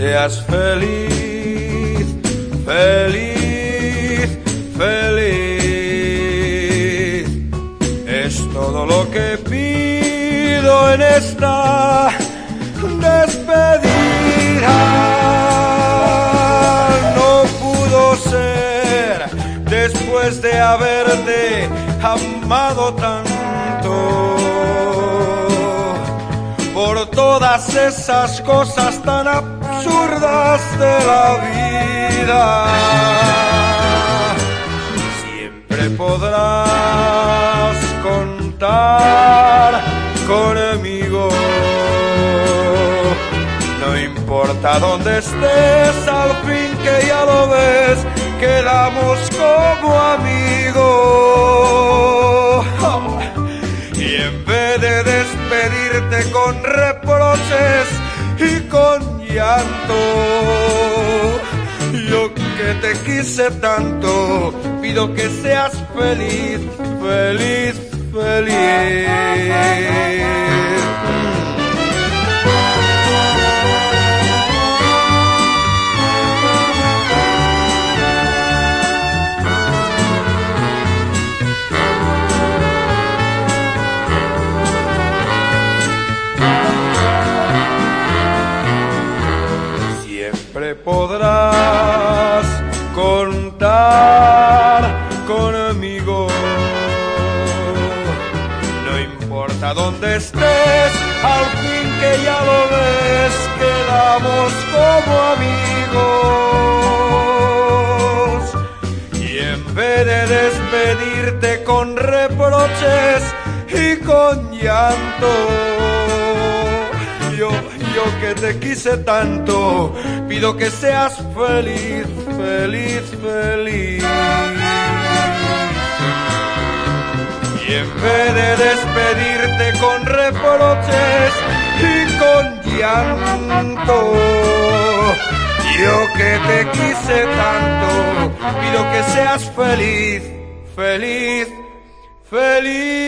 seas feliz, feliz, feliz. Es todo lo que pido en esta despedida. No pudo ser después de haberte amado tanto por todas esas cosas tan absurdas de la vida. Siempre podrás contar conmigo. No importa dónde estés, al fin que ya lo ves, quedamos como amigos. Y en vez de despedirte con con llanto, yo que te quise tanto, pido que seas feliz, feliz, feliz. Siempre podrás contar conmigo. No importa dónde estés, al fin que ya lo ves, quedamos como amigos. Y en vez de despedirte con reproches y con llanto, yo, yo que te quise tanto, pido que seas feliz, feliz, feliz. Y en vez de despedirte con reproches y con llanto, yo que te quise tanto, pido que seas feliz, feliz, feliz.